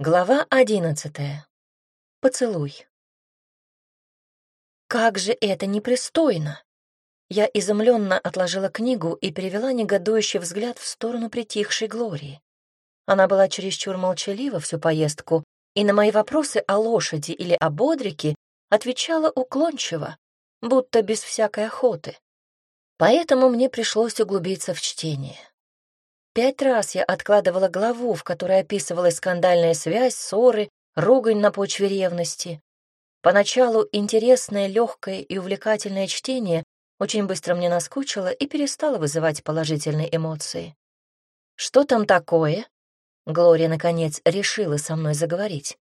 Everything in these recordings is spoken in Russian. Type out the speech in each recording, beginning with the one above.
Глава одиннадцатая. Поцелуй. Как же это непристойно! Я изумленно отложила книгу и перевела негодующий взгляд в сторону притихшей Глории. Она была чересчур молчалива всю поездку, и на мои вопросы о лошади или о бодрике отвечала уклончиво, будто без всякой охоты. Поэтому мне пришлось углубиться в чтение. Пять раз я откладывала главу, в которой описывалась скандальная связь, ссоры, ругань на почве ревности. Поначалу интересное, легкое и увлекательное чтение очень быстро мне наскучило и перестало вызывать положительные эмоции. «Что там такое?» Глория, наконец, решила со мной заговорить.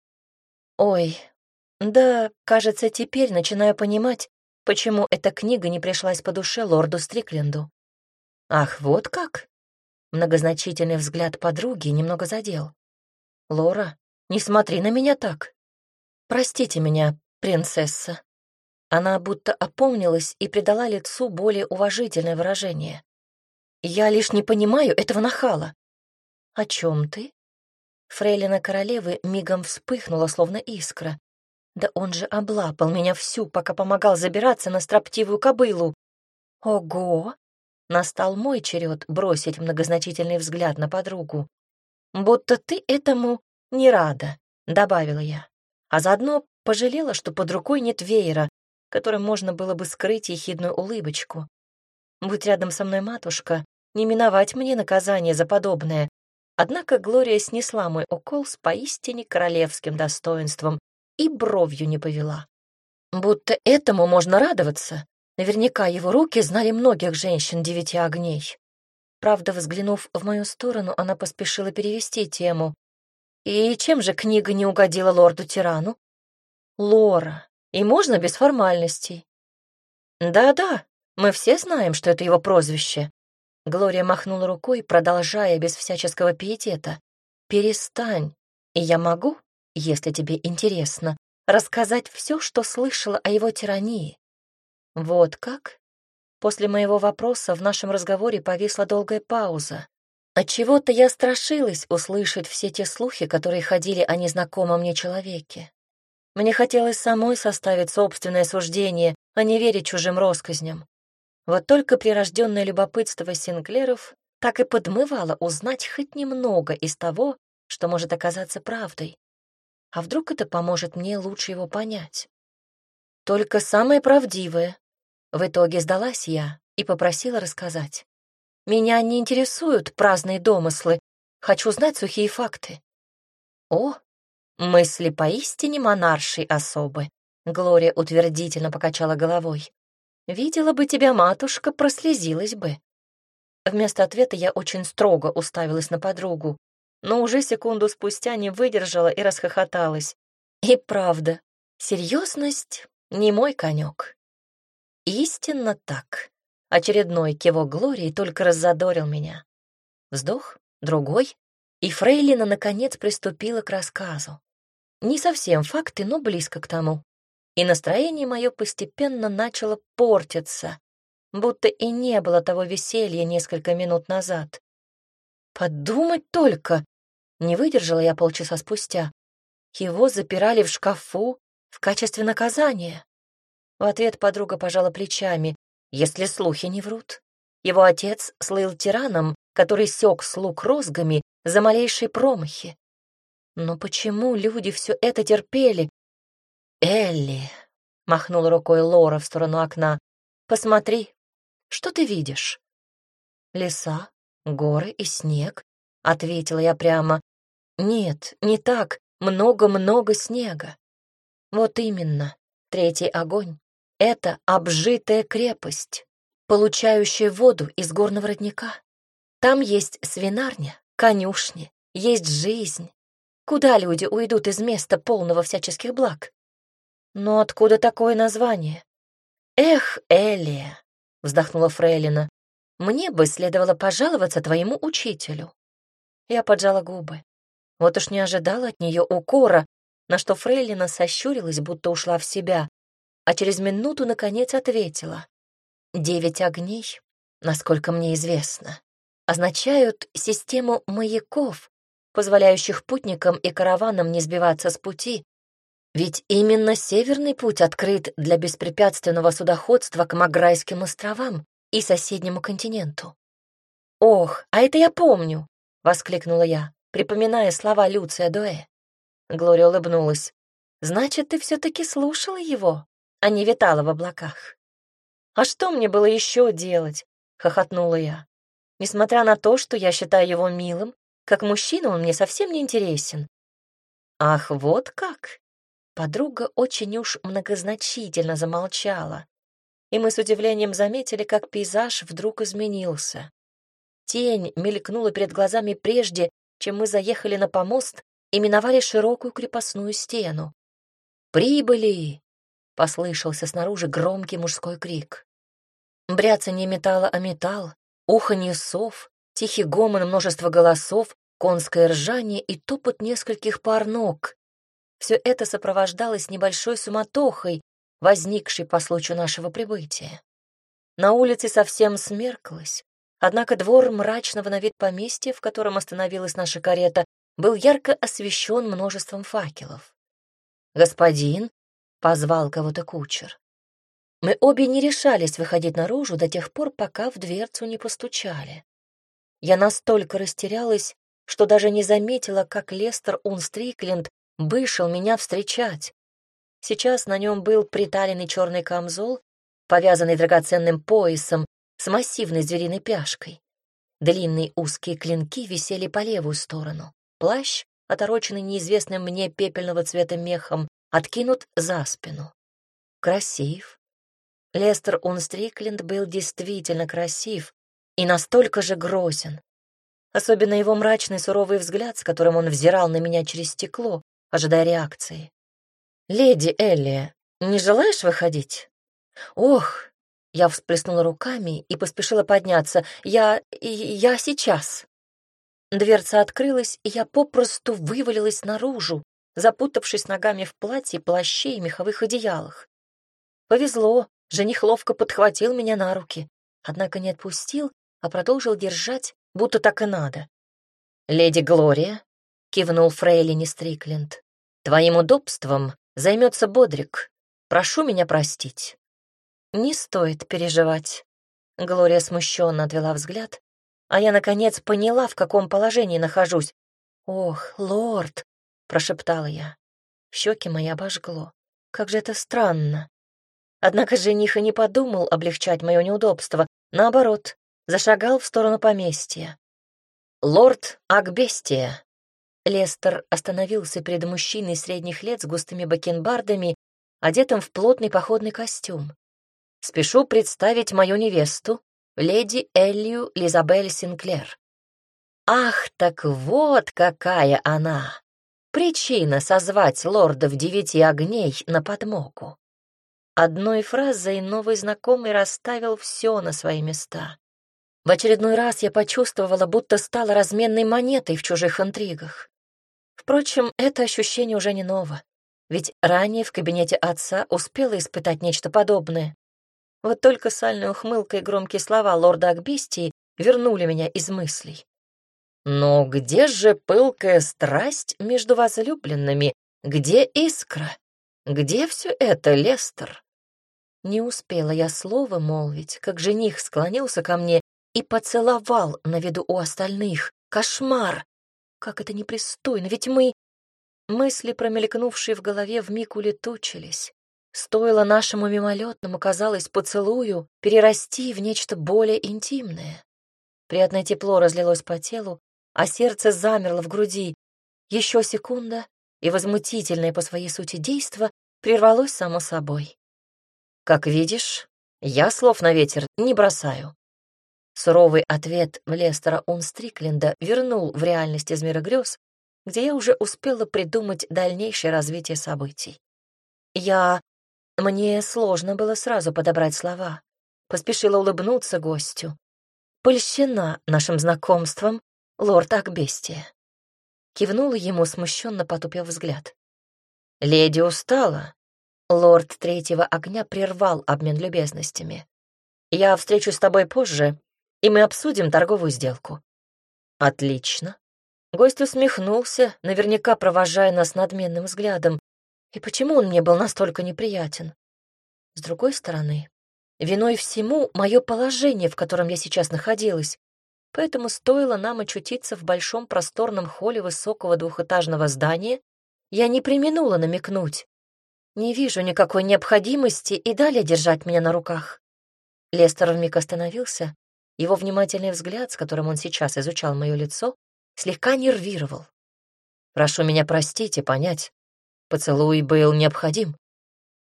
«Ой, да, кажется, теперь начинаю понимать, почему эта книга не пришлась по душе лорду Стрикленду». «Ах, вот как?» Многозначительный взгляд подруги немного задел. «Лора, не смотри на меня так. Простите меня, принцесса». Она будто опомнилась и придала лицу более уважительное выражение. «Я лишь не понимаю этого нахала». «О чем ты?» Фрейлина королевы мигом вспыхнула, словно искра. Да он же облапал меня всю, пока помогал забираться на строптивую кобылу. Ого! Настал мой черед бросить многозначительный взгляд на подругу. «Будто ты этому не рада», — добавила я. А заодно пожалела, что под рукой нет веера, которым можно было бы скрыть ехидную улыбочку. Будь рядом со мной матушка, не миновать мне наказание за подобное. Однако Глория снесла мой укол с поистине королевским достоинством и бровью не повела. Будто этому можно радоваться, Наверняка его руки знали многих женщин девяти огней. Правда, взглянув в мою сторону, она поспешила перевести тему. «И чем же книга не угодила лорду-тирану?» «Лора. И можно без формальностей?» «Да-да, мы все знаем, что это его прозвище». Глория махнула рукой, продолжая без всяческого пиетета. «Перестань, и я могу, если тебе интересно, рассказать все, что слышала о его тирании. Вот как? После моего вопроса в нашем разговоре повисла долгая пауза. Отчего-то я страшилась услышать все те слухи, которые ходили о незнакомом мне человеке. Мне хотелось самой составить собственное суждение, а не верить чужим россказням. Вот только прирожденное любопытство Синклеров так и подмывало узнать хоть немного из того, что может оказаться правдой. А вдруг это поможет мне лучше его понять? Только самое правдивое, в итоге сдалась я и попросила рассказать. Меня не интересуют праздные домыслы, хочу знать сухие факты. О, мысли поистине монаршей особы. Глория утвердительно покачала головой. Видела бы тебя, матушка, прослезилась бы. Вместо ответа я очень строго уставилась на подругу, но уже секунду спустя не выдержала и расхохоталась. И правда, серьезность не мой конек. Истинно так. Очередной кивок Глории только раззадорил меня. Вздох, другой, и Фрейлина, наконец, приступила к рассказу. Не совсем факты, но близко к тому. И настроение мое постепенно начало портиться, будто и не было того веселья несколько минут назад. Подумать только! Не выдержала я полчаса спустя. Его запирали в шкафу в качестве наказания. В ответ подруга пожала плечами. Если слухи не врут. Его отец слыл тираном, который сёк слуг розгами за малейшие промахи. Но почему люди все это терпели? «Элли», — махнула рукой Лора в сторону окна, — «посмотри, что ты видишь?» «Леса, горы и снег», — ответила я прямо. «Нет, не так, много-много снега». «Вот именно, третий огонь. Это обжитая крепость, получающая воду из горного родника. Там есть свинарня, конюшни, есть жизнь. Куда люди уйдут из места полного всяческих благ? Но откуда такое название? Эх, Элия, вздохнула Фрейлина, мне бы следовало пожаловаться твоему учителю. Я поджала губы. Вот уж не ожидала от нее укора, на что Фрейлина сощурилась, будто ушла в себя, а через минуту, наконец, ответила. «Девять огней, насколько мне известно, означают систему маяков, позволяющих путникам и караванам не сбиваться с пути, ведь именно северный путь открыт для беспрепятственного судоходства к Маграйским островам и соседнему континенту. «Ох, а это я помню!» — воскликнула я, припоминая слова Люция Дуэ. Глория улыбнулась. «Значит, ты все-таки слушала его, а не витала в облаках». «А что мне было еще делать?» — хохотнула я. «Несмотря на то, что я считаю его милым, как мужчина он мне совсем не интересен». «Ах, вот как!» Подруга очень уж многозначительно замолчала, и мы с удивлением заметили, как пейзаж вдруг изменился. Тень мелькнула перед глазами прежде, чем мы заехали на помост и миновали широкую крепостную стену. «Прибыли!» — послышался снаружи громкий мужской крик. Бряцанье металла о металл, уханье сов, тихий гомон множества голосов, конское ржание и топот нескольких пар ног. Все это сопровождалось небольшой суматохой, возникшей по случаю нашего прибытия. На улице совсем смерклось, однако двор мрачного на вид поместья, в котором остановилась наша карета, был ярко освещен множеством факелов. «Господин», — позвал кого-то кучер. Мы обе не решались выходить наружу до тех пор, пока в дверцу не постучали. Я настолько растерялась, что даже не заметила, как Лестер Унстрикленд вышел меня встречать. Сейчас на нем был приталенный черный камзол, повязанный драгоценным поясом с массивной звериной пяшкой. Длинные узкие клинки висели по левую сторону. Плащ, отороченный неизвестным мне пепельного цвета мехом, откинут за спину. Красив. Лестер Унстрикленд был действительно красив и настолько же грозен. Особенно его мрачный суровый взгляд, с которым он взирал на меня через стекло, ожидая реакции. «Леди Элли, не желаешь выходить?» «Ох!» Я всплеснула руками и поспешила подняться. «Я... я сейчас!» Дверца открылась, и я попросту вывалилась наружу, запутавшись ногами в платье, плаще и меховых одеялах. Повезло, жених ловко подхватил меня на руки, однако не отпустил, а продолжил держать, будто так и надо. «Леди Глория», — кивнул Фрейлини Стрикленд, — «твоим удобством займется Бодрик. Прошу меня простить». «Не стоит переживать». Глория смущенно отвела взгляд, а я, наконец, поняла, в каком положении нахожусь. «Ох, лорд!» — прошептала я. Щеки мои обожгло. Как же это странно. Однако жених и не подумал облегчать мое неудобство. Наоборот, зашагал в сторону поместья. «Лорд Акбестия!» Лестер остановился перед мужчиной средних лет с густыми бакенбардами, одетым в плотный походный костюм. «Спешу представить мою невесту, леди Эллию Лизабель Синклер. Ах, так вот какая она! Причина созвать лордов девяти огней на подмогу. Одной фразой новый знакомый расставил все на свои места. В очередной раз я почувствовала, будто стала разменной монетой в чужих интригах. Впрочем, это ощущение уже не ново, ведь ранее в кабинете отца успела испытать нечто подобное. Вот только сальная ухмылка и громкие слова лорда Акбистии вернули меня из мыслей. Но где же пылкая страсть между возлюбленными? Где искра? Где все это, Лестер? Не успела я слова молвить, как жених склонился ко мне и поцеловал на виду у остальных. Кошмар! Как это непристойно, ведь мы... Мысли, промелькнувшие в голове, вмиг улетучились. Стоило нашему мимолетному, казалось, поцелую перерасти в нечто более интимное. Приятное тепло разлилось по телу, а сердце замерло в груди. Еще секунда, и возмутительное по своей сути действо прервалось само собой. «Как видишь, я слов на ветер не бросаю». Суровый ответ Лестера Унстрикленда вернул в реальность из мира грез, где я уже успела придумать дальнейшее развитие событий. Я мне сложно было сразу подобрать слова. Поспешила улыбнуться гостю. Польщена нашим знакомством, лорд Акбестия. Кивнула ему, смущенно потупив взгляд. «Леди устала». Лорд Третьего Огня прервал обмен любезностями. «Я встречусь с тобой позже, и мы обсудим торговую сделку». «Отлично». Гость усмехнулся, наверняка провожая нас надменным взглядом. И почему он мне был настолько неприятен? С другой стороны, виной всему мое положение, в котором я сейчас находилась. Поэтому стоило нам очутиться в большом просторном холле высокого двухэтажного здания, я не применула намекнуть. Не вижу никакой необходимости и далее держать меня на руках. Лестер вмиг остановился. Его внимательный взгляд, с которым он сейчас изучал мое лицо, слегка нервировал. «Прошу меня простить и понять. Поцелуй был необходим».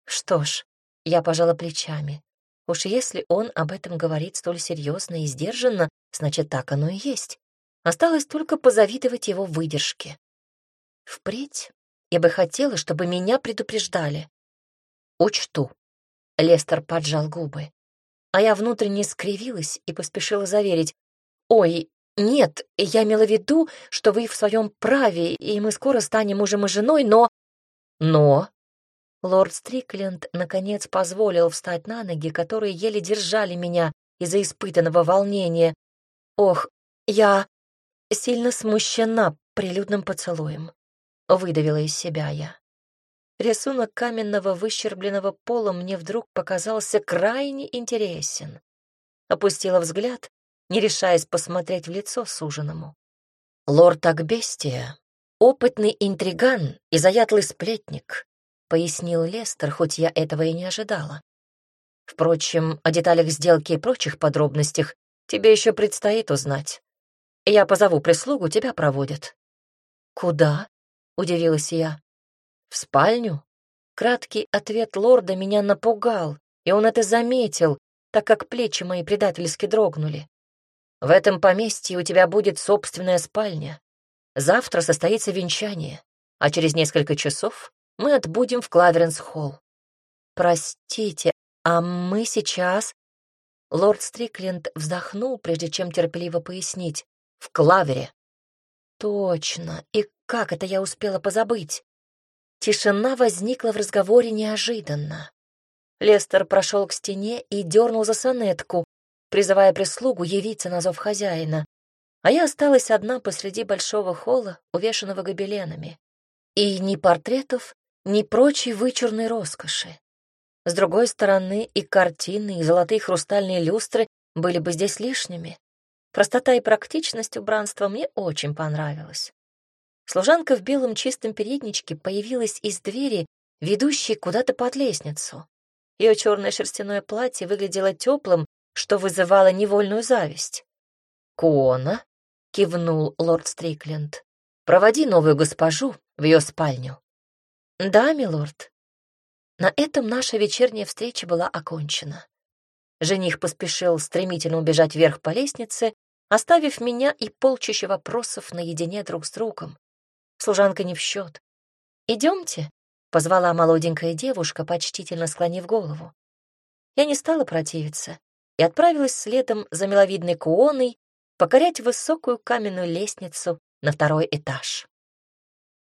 Что ж, я пожала плечами. Уж если он об этом говорит столь серьезно и сдержанно, значит, так оно и есть. Осталось только позавидовать его выдержке. Впредь я бы хотела, чтобы меня предупреждали. Учту. Лестер поджал губы. А я внутренне скривилась и поспешила заверить. «Ой, нет, я имела в виду, что вы в своем праве, и мы скоро станем мужем и женой, но...» «Но...» Лорд Стрикленд наконец позволил встать на ноги, которые еле держали меня из-за испытанного волнения. «Ох, я сильно смущена прилюдным поцелуем. Выдавила из себя я. Рисунок каменного выщербленного пола мне вдруг показался крайне интересен. Опустила взгляд, не решаясь посмотреть в лицо суженому. «Лорд Акбестия, опытный интриган и заядлый сплетник», — пояснил Лестер, хоть я этого и не ожидала. «Впрочем, о деталях сделки и прочих подробностях тебе еще предстоит узнать. Я позову прислугу, тебя проводят». «Куда?» — удивилась я. «В спальню?» Краткий ответ лорда меня напугал, и он это заметил, так как плечи мои предательски дрогнули. «В этом поместье у тебя будет собственная спальня. Завтра состоится венчание, а через несколько часов мы отбудем в Клаверенс-холл. Простите, а мы сейчас...» Лорд Стрикленд вздохнул, прежде чем терпеливо пояснить. «В Клавере». «Точно, и как это я успела позабыть? Тишина возникла в разговоре неожиданно. Лестер прошел к стене и дернул за сонетку, призывая прислугу явиться на зов хозяина, а я осталась одна посреди большого холла, увешанного гобеленами. И ни портретов, ни прочей вычурной роскоши. С другой стороны, и картины, и золотые хрустальные люстры были бы здесь лишними. Простота и практичность убранства мне очень понравилась. Служанка в белом чистом передничке появилась из двери, ведущей куда-то под лестницу. Ее черное шерстяное платье выглядело теплым, что вызывало невольную зависть. «Куона», — кивнул лорд Стрикленд, — «проводи новую госпожу в ее спальню». «Да, милорд». На этом наша вечерняя встреча была окончена. Жених поспешил стремительно убежать вверх по лестнице, оставив меня и полчища вопросов наедине друг с другом. Служанка не в счет. «Идемте», — позвала молоденькая девушка, почтительно склонив голову. Я не стала противиться и отправилась следом за миловидной куоной покорять высокую каменную лестницу на второй этаж.